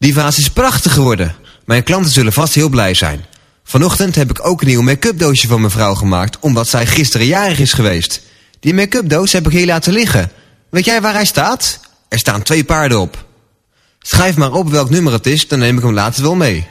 Die vaas is prachtig geworden. Mijn klanten zullen vast heel blij zijn. Vanochtend heb ik ook een nieuw make-up doosje voor mijn vrouw gemaakt... omdat zij gisteren jarig is geweest. Die make-up doos heb ik hier laten liggen. Weet jij waar hij staat? Er staan twee paarden op. Schrijf maar op welk nummer het is, dan neem ik hem later wel mee.